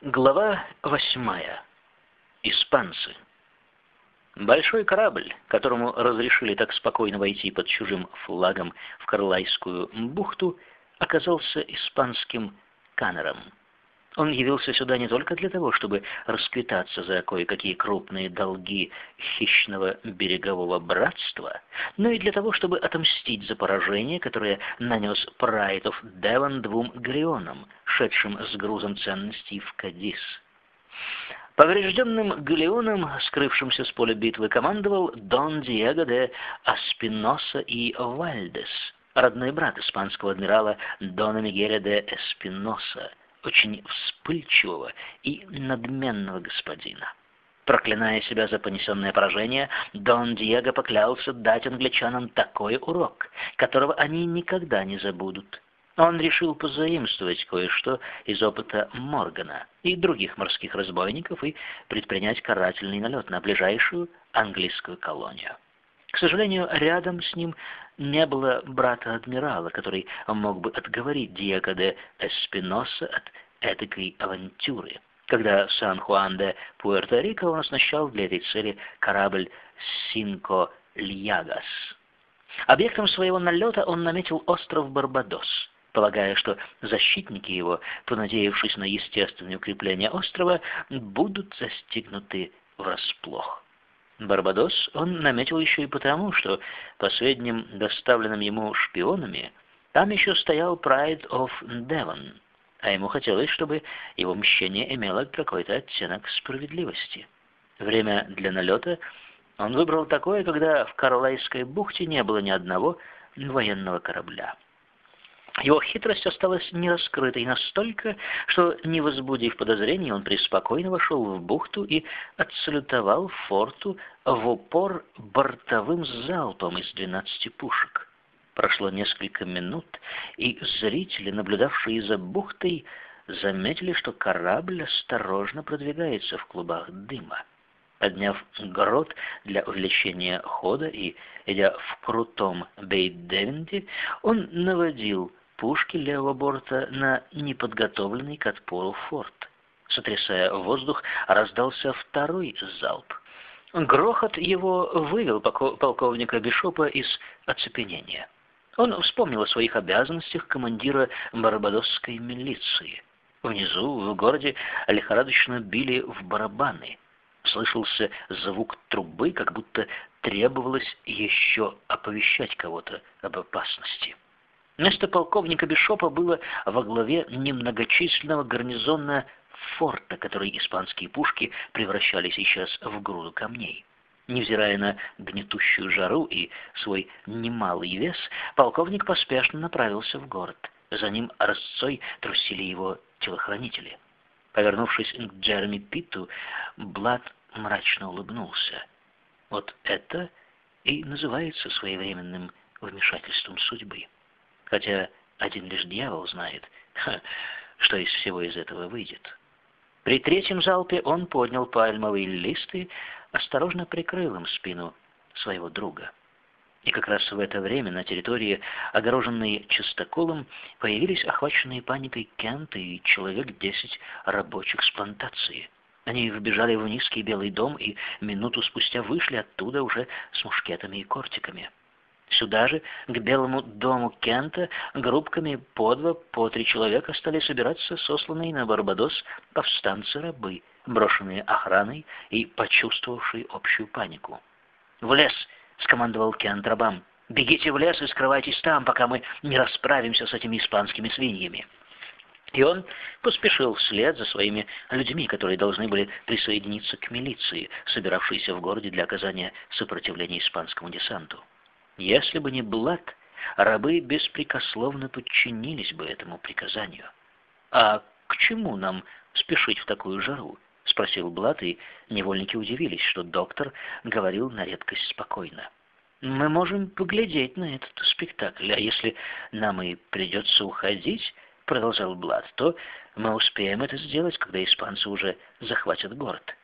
Глава восьмая. Испанцы. Большой корабль, которому разрешили так спокойно войти под чужим флагом в Карлайскую бухту, оказался испанским канером. Он явился сюда не только для того, чтобы расквитаться за кое-какие крупные долги хищного берегового братства, но и для того, чтобы отомстить за поражение, которое нанес Прайд оф Девон двум галеонам, шедшим с грузом ценностей в Кадис. Поврежденным галеоном, скрывшимся с поля битвы, командовал Дон Диего де Аспиноса и Вальдес, родной брат испанского адмирала Дона Мигеля де Эспиноса, очень вспыльчивого и надменного господина. Проклиная себя за понесенное поражение, Дон Диего поклялся дать англичанам такой урок, которого они никогда не забудут. Он решил позаимствовать кое-что из опыта Моргана и других морских разбойников и предпринять карательный налет на ближайшую английскую колонию. К сожалению, рядом с ним не было брата адмирала, который мог бы отговорить Диего де Эспиноса от этой авантюры. Когда Сан-Хуан де Пуэрто-Рико он оснащал для этой цели корабль «Синко Льягас». Объектом своего налета он наметил остров Барбадос, полагая, что защитники его, понадеявшись на естественное укрепление острова, будут застигнуты врасплох. Барбадос он наметил еще и потому, что последним доставленным ему шпионами там еще стоял Pride of Devon, а ему хотелось, чтобы его мщение имело какой-то оттенок справедливости. Время для налета он выбрал такое, когда в Карлайской бухте не было ни одного военного корабля. Его хитрость осталась нераскрытой настолько, что, не возбудив подозрений, он преспокойно вошел в бухту и отсалютовал форту в упор бортовым залпом из двенадцати пушек. Прошло несколько минут, и зрители, наблюдавшие за бухтой, заметили, что корабль осторожно продвигается в клубах дыма. Подняв грот для увеличения хода и, идя в крутом бейт-девенте, он наводил пушки левого борта на неподготовленный к отпору форт. Сотрясая воздух, раздался второй залп. Грохот его вывел полковника Бишопа из оцепенения. Он вспомнил о своих обязанностях командира барбадосской милиции. Внизу, в городе, лихорадочно били в барабаны. Слышался звук трубы, как будто требовалось еще оповещать кого-то об опасности. Место полковника Бишопа было во главе немногочисленного гарнизона форта, который испанские пушки превращали сейчас в груду камней. Невзирая на гнетущую жару и свой немалый вес, полковник поспешно направился в город. За ним росцой трусили его телохранители. Повернувшись к Джереми Питту, Блад мрачно улыбнулся. Вот это и называется своевременным вмешательством судьбы хотя один лишь дьявол знает, что из всего из этого выйдет. При третьем залпе он поднял пальмовые листы, осторожно прикрыл им спину своего друга. И как раз в это время на территории, огороженной частоколом, появились охваченные паникой Кент и человек десять рабочих с плантации. Они вбежали в низкий белый дом и минуту спустя вышли оттуда уже с мушкетами и кортиками. Сюда же, к Белому дому Кента, группками по два, по три человека стали собираться сосланные на Барбадос повстанцы-рабы, брошенные охраной и почувствовавшие общую панику. «В лес!» — скомандовал Кент рабам. «Бегите в лес и скрывайтесь там, пока мы не расправимся с этими испанскими свиньями». И он поспешил вслед за своими людьми, которые должны были присоединиться к милиции, собиравшейся в городе для оказания сопротивления испанскому десанту. Если бы не Блад, рабы беспрекословно подчинились бы этому приказанию. «А к чему нам спешить в такую жару?» — спросил Блад, и невольники удивились, что доктор говорил на редкость спокойно. «Мы можем поглядеть на этот спектакль, а если нам и придется уходить, — продолжал Блад, — то мы успеем это сделать, когда испанцы уже захватят город».